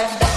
Dime